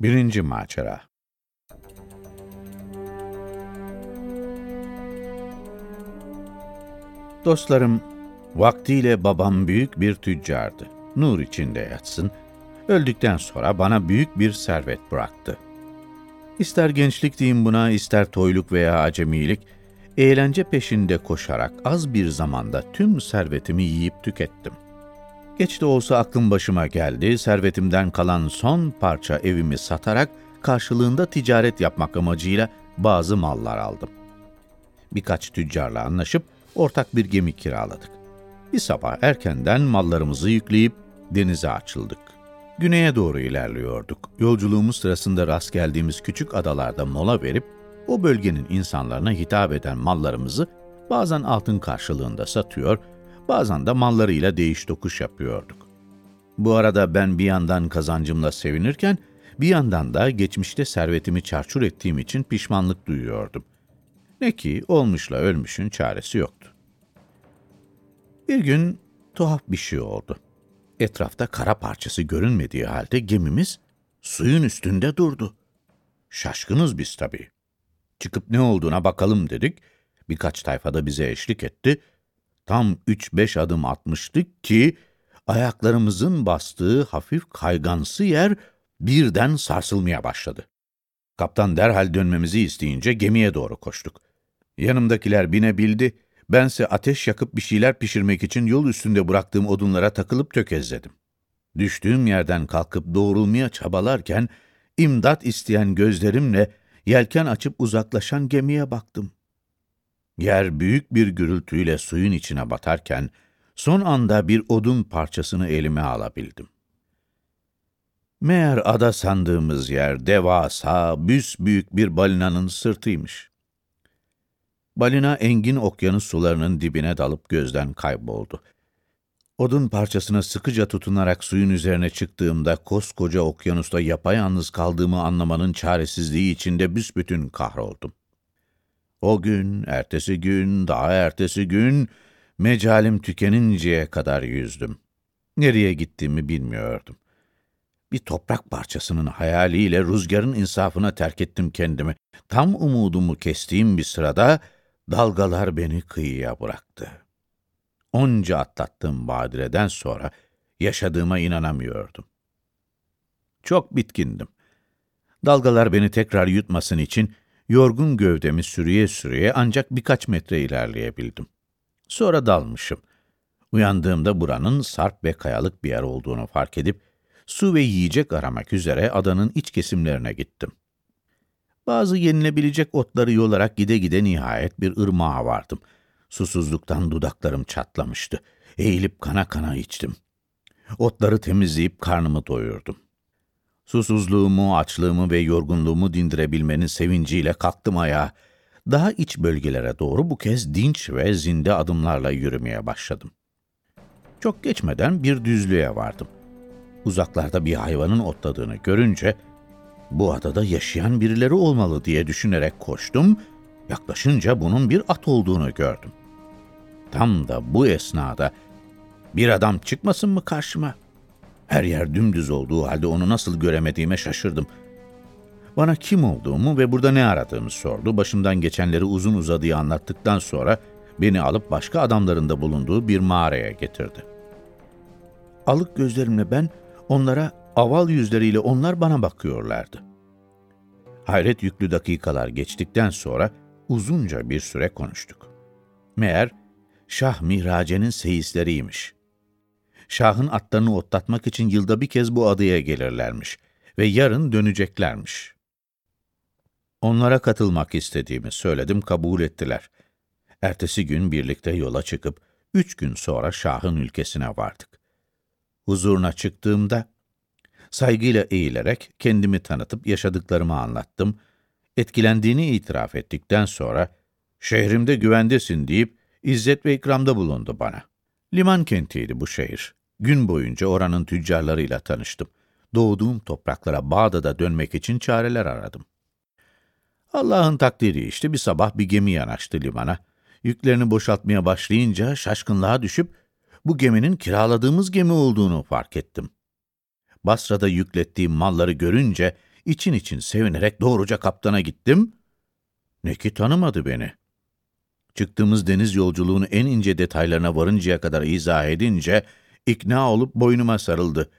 Birinci macera Dostlarım, vaktiyle babam büyük bir tüccardı. Nur içinde yatsın. Öldükten sonra bana büyük bir servet bıraktı. İster gençlik diyeyim buna, ister toyluk veya acemilik, eğlence peşinde koşarak az bir zamanda tüm servetimi yiyip tükettim. Geç de olsa aklım başıma geldi, servetimden kalan son parça evimi satarak karşılığında ticaret yapmak amacıyla bazı mallar aldım. Birkaç tüccarla anlaşıp ortak bir gemi kiraladık. Bir sabah erkenden mallarımızı yükleyip denize açıldık. Güneye doğru ilerliyorduk. Yolculuğumuz sırasında rast geldiğimiz küçük adalarda mola verip o bölgenin insanlarına hitap eden mallarımızı bazen altın karşılığında satıyor, bazen de mallarıyla değiş tokuş yapıyorduk. Bu arada ben bir yandan kazancımla sevinirken, bir yandan da geçmişte servetimi çarçur ettiğim için pişmanlık duyuyordum. Ne ki olmuşla ölmüşün çaresi yoktu. Bir gün tuhaf bir şey oldu. Etrafta kara parçası görünmediği halde gemimiz suyun üstünde durdu. Şaşkınız biz tabii. Çıkıp ne olduğuna bakalım dedik. Birkaç tayfada bize eşlik etti. Tam üç beş adım atmıştık ki ayaklarımızın bastığı hafif kaygansı yer birden sarsılmaya başladı. Kaptan derhal dönmemizi isteyince gemiye doğru koştuk. Yanımdakiler binebildi, bense ateş yakıp bir şeyler pişirmek için yol üstünde bıraktığım odunlara takılıp tökezledim. Düştüğüm yerden kalkıp doğrulmaya çabalarken, imdat isteyen gözlerimle yelken açıp uzaklaşan gemiye baktım. Yer büyük bir gürültüyle suyun içine batarken, son anda bir odun parçasını elime alabildim. Meğer ada sandığımız yer devasa, büyük bir balinanın sırtıymış. Balina engin okyanus sularının dibine dalıp gözden kayboldu. Odun parçasına sıkıca tutunarak suyun üzerine çıktığımda koskoca okyanusta yapayalnız kaldığımı anlamanın çaresizliği içinde büsbütün kahroldum. O gün, ertesi gün, daha ertesi gün, mecalim tükeninceye kadar yüzdüm. Nereye gittiğimi bilmiyordum. Bir toprak parçasının hayaliyle rüzgarın insafına terk ettim kendimi. Tam umudumu kestiğim bir sırada dalgalar beni kıyıya bıraktı. Onca atlattığım badireden sonra yaşadığıma inanamıyordum. Çok bitkindim. Dalgalar beni tekrar yutmasın için yorgun gövdemi sürüye sürüye ancak birkaç metre ilerleyebildim. Sonra dalmışım. Uyandığımda buranın sarp ve kayalık bir yer olduğunu fark edip, su ve yiyecek aramak üzere adanın iç kesimlerine gittim. Bazı yenilebilecek otları yolarak gide gide nihayet bir ırmağa vardım. Susuzluktan dudaklarım çatlamıştı. Eğilip kana kana içtim. Otları temizleyip karnımı doyurdum. Susuzluğumu, açlığımı ve yorgunluğumu dindirebilmenin sevinciyle kalktım ayağa. Daha iç bölgelere doğru bu kez dinç ve zinde adımlarla yürümeye başladım. Çok geçmeden bir düzlüğe vardım. Uzaklarda bir hayvanın otladığını görünce, bu adada yaşayan birileri olmalı diye düşünerek koştum, yaklaşınca bunun bir at olduğunu gördüm. Tam da bu esnada, bir adam çıkmasın mı karşıma?'' Her yer dümdüz olduğu halde onu nasıl göremediğime şaşırdım. Bana kim olduğumu ve burada ne aradığımı sordu. Başımdan geçenleri uzun uzadıya anlattıktan sonra beni alıp başka adamların da bulunduğu bir mağaraya getirdi. Alık gözlerimle ben onlara, aval yüzleriyle onlar bana bakıyorlardı. Hayret yüklü dakikalar geçtikten sonra uzunca bir süre konuştuk. Meğer Şah Mihrace'nin seyisleriymiş.'' Şah'ın atlarını otlatmak için yılda bir kez bu adaya gelirlermiş ve yarın döneceklermiş. Onlara katılmak istediğimi söyledim, kabul ettiler. Ertesi gün birlikte yola çıkıp, üç gün sonra Şah'ın ülkesine vardık. Huzuruna çıktığımda, saygıyla eğilerek kendimi tanıtıp yaşadıklarımı anlattım. Etkilendiğini itiraf ettikten sonra, şehrimde güvendesin deyip, izzet ve ikramda bulundu bana. Liman kentiydi bu şehir. Gün boyunca oranın tüccarlarıyla tanıştım. Doğduğum topraklara Bağdat'a dönmek için çareler aradım. Allah'ın takdiri işte bir sabah bir gemi yanaştı limana. Yüklerini boşaltmaya başlayınca şaşkınlığa düşüp bu geminin kiraladığımız gemi olduğunu fark ettim. Basra'da yüklettiğim malları görünce için için sevinerek doğruca kaptana gittim. Ne ki tanımadı beni. Çıktığımız deniz yolculuğunu en ince detaylarına varıncaya kadar izah edince, ikna olup boynuma sarıldı.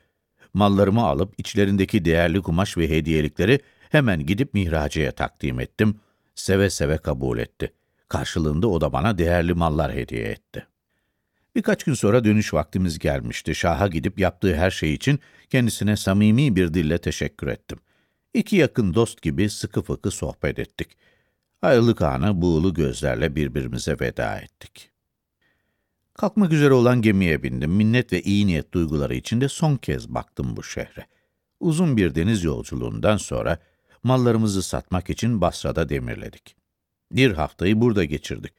Mallarımı alıp içlerindeki değerli kumaş ve hediyelikleri hemen gidip mihracıya takdim ettim. Seve seve kabul etti. Karşılığında o da bana değerli mallar hediye etti. Birkaç gün sonra dönüş vaktimiz gelmişti. Şah'a gidip yaptığı her şey için kendisine samimi bir dille teşekkür ettim. İki yakın dost gibi sıkı fıkı sohbet ettik. Ayrılık anı buğulu gözlerle birbirimize veda ettik. Kalkmak üzere olan gemiye bindim. Minnet ve iyi niyet duyguları içinde son kez baktım bu şehre. Uzun bir deniz yolculuğundan sonra mallarımızı satmak için Basra'da demirledik. Bir haftayı burada geçirdik.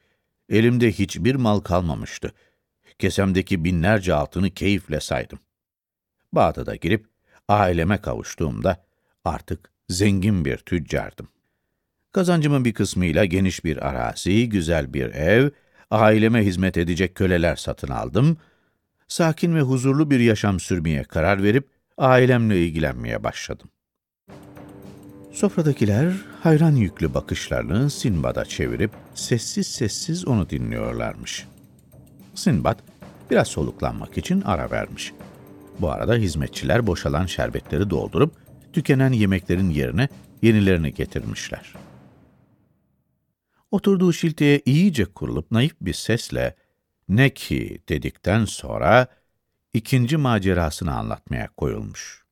Elimde hiçbir mal kalmamıştı. Kesemdeki binlerce altını keyifle saydım. Bağdat'a girip aileme kavuştuğumda artık zengin bir tüccardım. Kazancımın bir kısmıyla geniş bir arazi, güzel bir ev, aileme hizmet edecek köleler satın aldım. Sakin ve huzurlu bir yaşam sürmeye karar verip ailemle ilgilenmeye başladım. Sofradakiler hayran yüklü bakışlarını Sinbad'a çevirip sessiz sessiz onu dinliyorlarmış. Sinbad biraz soluklanmak için ara vermiş. Bu arada hizmetçiler boşalan şerbetleri doldurup tükenen yemeklerin yerine yenilerini getirmişler. Oturduğu şilteye iyice kurulup naif bir sesle ne ki dedikten sonra ikinci macerasını anlatmaya koyulmuş.